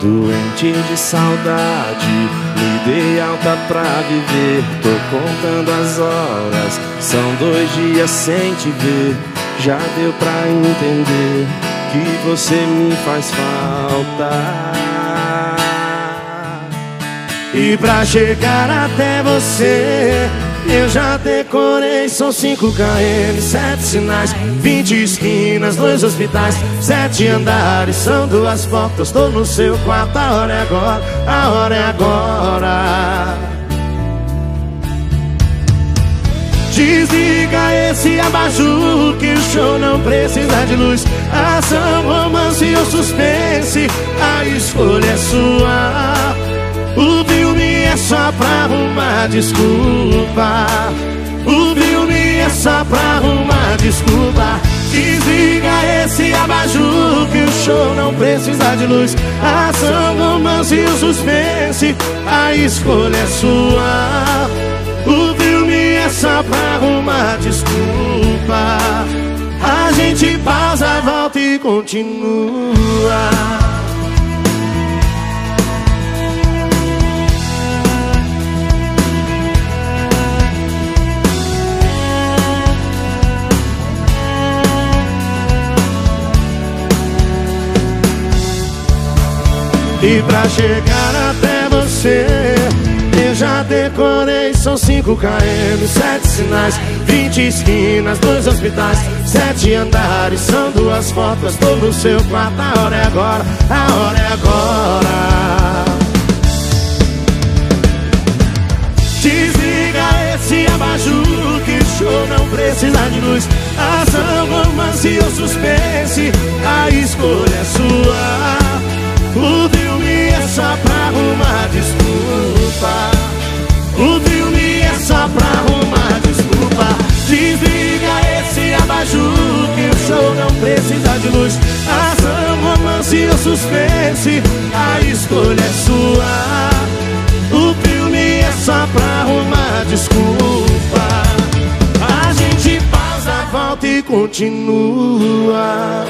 Doente de saudade, me dei alta pra viver. Tô contando as horas, são dois dias sem te ver. Já deu pra entender que você me faz falta. E pra chegar até você eu já decorei, são 5 km, sete sinais, 20 esquinas, dois hospitais, sete andares, são duas portas, tô no seu quarto, a hora é agora, a hora é agora. Desliga esse abajur que o show não precisa de luz Ação, romance ou suspense, a escolha é sua desculpa. O filme é só pra arrumar desculpa. Desliga esse abajur que o show não precisa de luz. Ação, romance e suspense A escolha é sua. O filme é só pra arrumar desculpa. A gente pausa, volta e continua E pra chegar até você Eu já decorei, são 5 km, 7 sinais 20 esquinas, dois hospitais Sete andares, são duas fotos Tô no seu quarto, a hora é agora A hora é agora. Desliga esse abajur Que o show não precisa de luz. Ação, romance ou suspense suspense A escolha é sua. O filme é só pra arrumar desculpa. A gente pausa, volta e continua